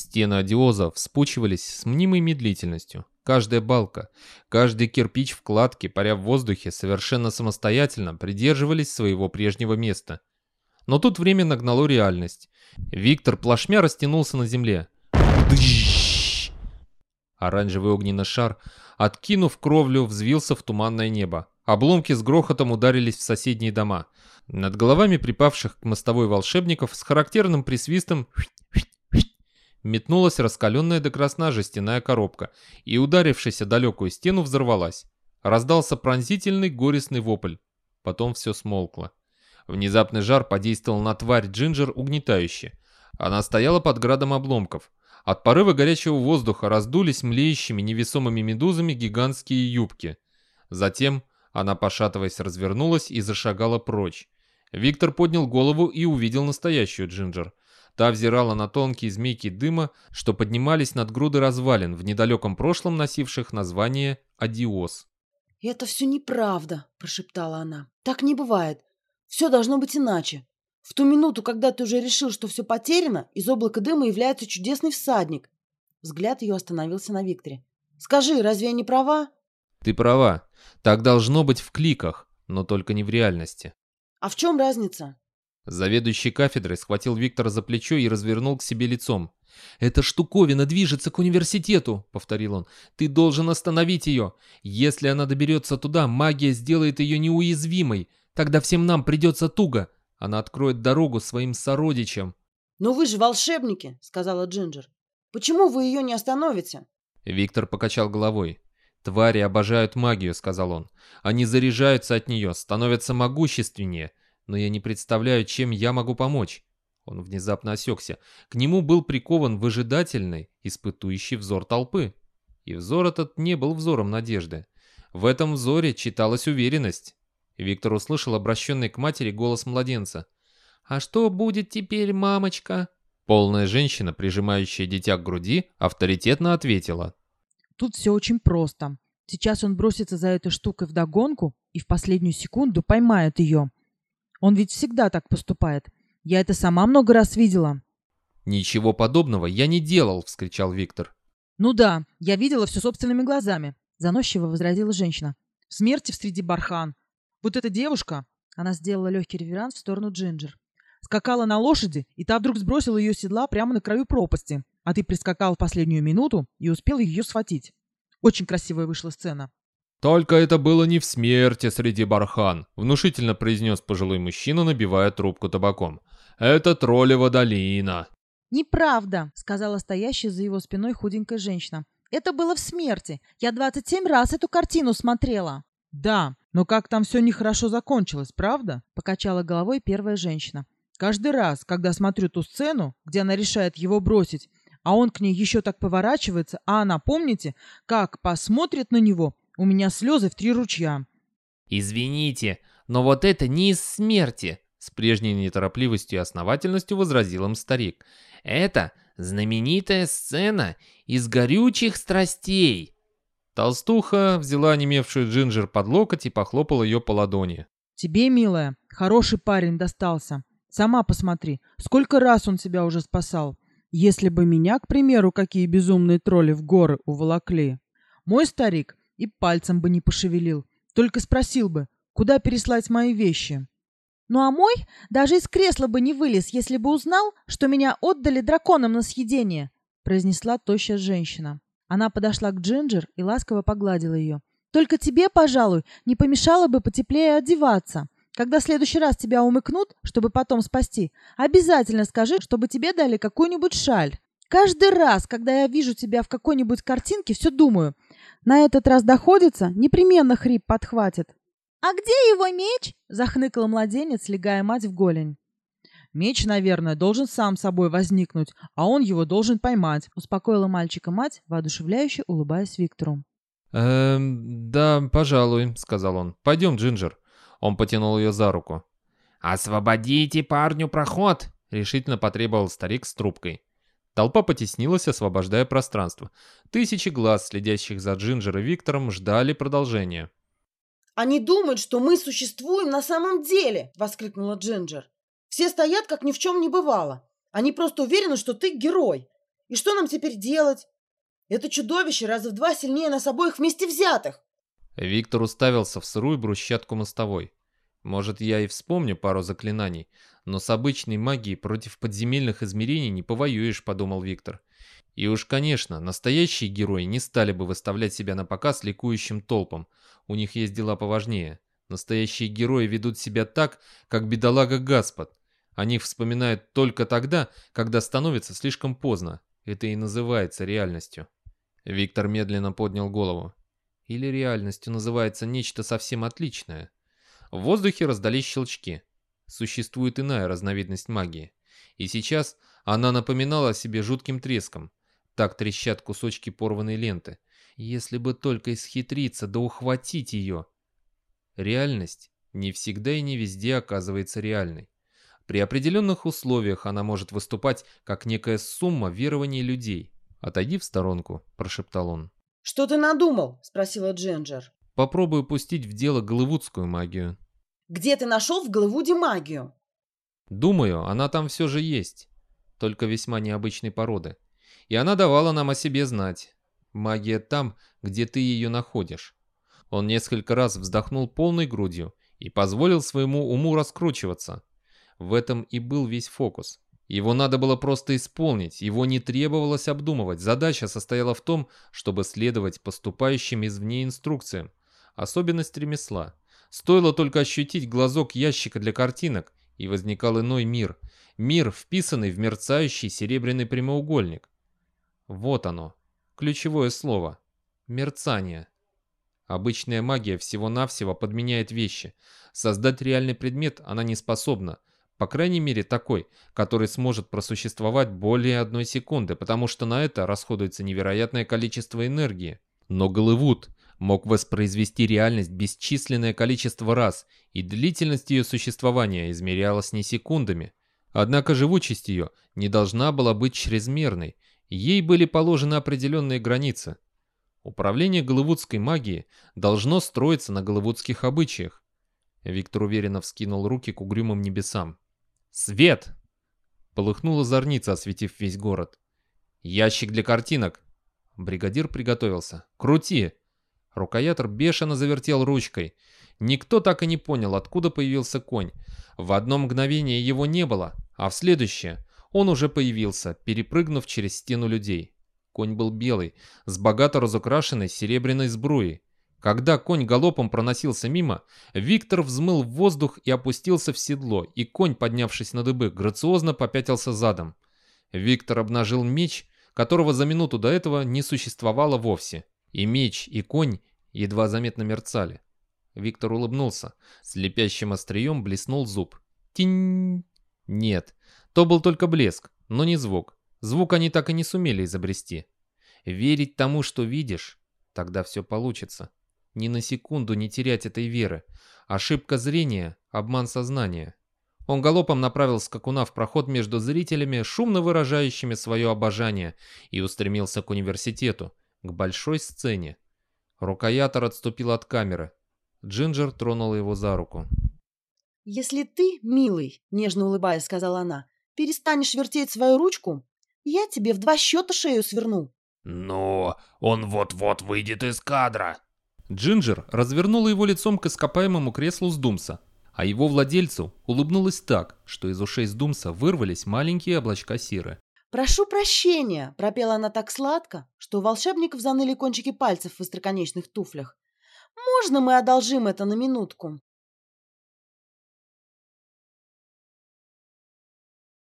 Стены одиоза вспучивались с мнимой медлительностью. Каждая балка, каждый кирпич вкладки, паря в воздухе, совершенно самостоятельно придерживались своего прежнего места. Но тут время нагнало реальность. Виктор плашмя растянулся на земле. Оранжевый огненный шар, откинув кровлю, взвился в туманное небо. Обломки с грохотом ударились в соседние дома. Над головами припавших к мостовой волшебников с характерным присвистом метнулась раскаленная до красна жестяная коробка и, ударившись о далекую стену, взорвалась. Раздался пронзительный горестный вопль. Потом все смолкло. Внезапный жар подействовал на тварь Джинджер угнетающе. Она стояла под градом обломков. От порыва горячего воздуха раздулись млеющими невесомыми медузами гигантские юбки. Затем она, пошатываясь, развернулась и зашагала прочь. Виктор поднял голову и увидел настоящую Джинджер. Та взирала на тонкие змейки дыма, что поднимались над груды развалин, в недалеком прошлом носивших название «Адиос». «Это все неправда», – прошептала она. «Так не бывает. Все должно быть иначе. В ту минуту, когда ты уже решил, что все потеряно, из облака дыма является чудесный всадник». Взгляд ее остановился на Викторе. «Скажи, разве я не права?» «Ты права. Так должно быть в кликах, но только не в реальности». «А в чем разница?» Заведующий кафедрой схватил Виктора за плечо и развернул к себе лицом. «Эта штуковина движется к университету», — повторил он. «Ты должен остановить ее. Если она доберется туда, магия сделает ее неуязвимой. Тогда всем нам придется туго. Она откроет дорогу своим сородичам». «Но вы же волшебники», — сказала Джинджер. «Почему вы ее не остановите?» Виктор покачал головой. «Твари обожают магию», — сказал он. «Они заряжаются от нее, становятся могущественнее но я не представляю, чем я могу помочь. Он внезапно осекся. К нему был прикован выжидательный, испытующий взор толпы. И взор этот не был взором надежды. В этом взоре читалась уверенность. Виктор услышал обращенный к матери голос младенца. «А что будет теперь, мамочка?» Полная женщина, прижимающая дитя к груди, авторитетно ответила. «Тут все очень просто. Сейчас он бросится за этой штукой вдогонку и в последнюю секунду поймает ее. Он ведь всегда так поступает. Я это сама много раз видела». «Ничего подобного я не делал!» — вскричал Виктор. «Ну да, я видела все собственными глазами», — заносчиво возразила женщина. «В смерти в среди бархан. Вот эта девушка...» Она сделала легкий реверанс в сторону Джинджер. Скакала на лошади, и та вдруг сбросила ее седла прямо на краю пропасти. А ты прискакал в последнюю минуту и успел ее схватить. Очень красивая вышла сцена. «Только это было не в смерти среди бархан», — внушительно произнес пожилой мужчина, набивая трубку табаком. «Это троллева долина». «Неправда», — сказала стоящая за его спиной худенькая женщина. «Это было в смерти. Я 27 раз эту картину смотрела». «Да, но как там все нехорошо закончилось, правда?» — покачала головой первая женщина. «Каждый раз, когда смотрю ту сцену, где она решает его бросить, а он к ней еще так поворачивается, а она, помните, как посмотрит на него, у меня слезы в три ручья. «Извините, но вот это не из смерти!» С прежней неторопливостью и основательностью возразил им старик. «Это знаменитая сцена из горючих страстей!» Толстуха взяла немевшую Джинджер под локоть и похлопала ее по ладони. «Тебе, милая, хороший парень достался. Сама посмотри, сколько раз он тебя уже спасал. Если бы меня, к примеру, какие безумные тролли в горы уволокли. Мой старик и пальцем бы не пошевелил. Только спросил бы, куда переслать мои вещи. Ну а мой даже из кресла бы не вылез, если бы узнал, что меня отдали драконам на съедение, произнесла тощая женщина. Она подошла к Джинджер и ласково погладила ее. Только тебе, пожалуй, не помешало бы потеплее одеваться. Когда в следующий раз тебя умыкнут, чтобы потом спасти, обязательно скажи, чтобы тебе дали какую-нибудь шаль. Каждый раз, когда я вижу тебя в какой-нибудь картинке, все думаю, на этот раз доходится, непременно хрип подхватит. «А где его меч?» — захныкал младенец, легая мать в голень. «Меч, наверное, должен сам собой возникнуть, а он его должен поймать», — успокоила мальчика мать, воодушевляюще улыбаясь Виктору. «Эм, да, пожалуй», — сказал он. «Пойдем, Джинджер». Он потянул ее за руку. «Освободите парню проход!» — решительно потребовал старик с трубкой. Толпа потеснилась, освобождая пространство. Тысячи глаз, следящих за Джинджер и Виктором, ждали продолжения. «Они думают, что мы существуем на самом деле!» – воскликнула Джинджер. «Все стоят, как ни в чем не бывало. Они просто уверены, что ты герой. И что нам теперь делать? Это чудовище раза в два сильнее нас обоих вместе взятых. Виктор уставился в сырую брусчатку мостовой. Может, я и вспомню пару заклинаний, но с обычной магией против подземельных измерений не повоюешь, подумал Виктор. И уж, конечно, настоящие герои не стали бы выставлять себя на показ ликующим толпам. У них есть дела поважнее. Настоящие герои ведут себя так, как бедолага Гаспод. Они вспоминают только тогда, когда становится слишком поздно. Это и называется реальностью. Виктор медленно поднял голову. Или реальностью называется нечто совсем отличное. В воздухе раздались щелчки. Существует иная разновидность магии. И сейчас она напоминала о себе жутким треском. Так трещат кусочки порванной ленты. Если бы только исхитриться да ухватить ее. Реальность не всегда и не везде оказывается реальной. При определенных условиях она может выступать как некая сумма верований людей. «Отойди в сторонку», – прошептал он. «Что ты надумал?» – спросила Джинджер. «Попробую пустить в дело голливудскую магию». «Где ты нашел в Голливуде магию?» «Думаю, она там все же есть, только весьма необычной породы. И она давала нам о себе знать. Магия там, где ты ее находишь». Он несколько раз вздохнул полной грудью и позволил своему уму раскручиваться – в этом и был весь фокус. Его надо было просто исполнить, его не требовалось обдумывать. Задача состояла в том, чтобы следовать поступающим извне инструкциям. Особенность ремесла. Стоило только ощутить глазок ящика для картинок, и возникал иной мир. Мир, вписанный в мерцающий серебряный прямоугольник. Вот оно. Ключевое слово. Мерцание. Обычная магия всего-навсего подменяет вещи. Создать реальный предмет она не способна – по крайней мере такой, который сможет просуществовать более одной секунды, потому что на это расходуется невероятное количество энергии. Но Голливуд мог воспроизвести реальность бесчисленное количество раз, и длительность ее существования измерялась не секундами. Однако живучесть ее не должна была быть чрезмерной, ей были положены определенные границы. Управление голливудской магией должно строиться на голливудских обычаях. Виктор уверенно вскинул руки к угрюмым небесам. «Свет!» Полыхнула зорница, осветив весь город. «Ящик для картинок!» Бригадир приготовился. «Крути!» Рукоятор бешено завертел ручкой. Никто так и не понял, откуда появился конь. В одно мгновение его не было, а в следующее он уже появился, перепрыгнув через стену людей. Конь был белый, с богато разукрашенной серебряной сбруей. Когда конь галопом проносился мимо, Виктор взмыл в воздух и опустился в седло, и конь, поднявшись на дыбы, грациозно попятился задом. Виктор обнажил меч, которого за минуту до этого не существовало вовсе. И меч, и конь едва заметно мерцали. Виктор улыбнулся. Слепящим острием блеснул зуб. Тинь! Нет, то был только блеск, но не звук. Звук они так и не сумели изобрести. Верить тому, что видишь, тогда все получится. Ни на секунду не терять этой веры. Ошибка зрения, обман сознания. Он галопом направил скакуна в проход между зрителями, шумно выражающими свое обожание, и устремился к университету, к большой сцене. Рукоятор отступил от камеры. Джинджер тронула его за руку. «Если ты, милый, — нежно улыбаясь, сказала она, — перестанешь вертеть свою ручку, я тебе в два счета шею сверну». «Но он вот-вот выйдет из кадра», Джинджер развернула его лицом к ископаемому креслу Сдумса, а его владельцу улыбнулась так, что из ушей Сдумса вырвались маленькие облачка серы. «Прошу прощения!» – пропела она так сладко, что у волшебников заныли кончики пальцев в остроконечных туфлях. «Можно мы одолжим это на минутку?»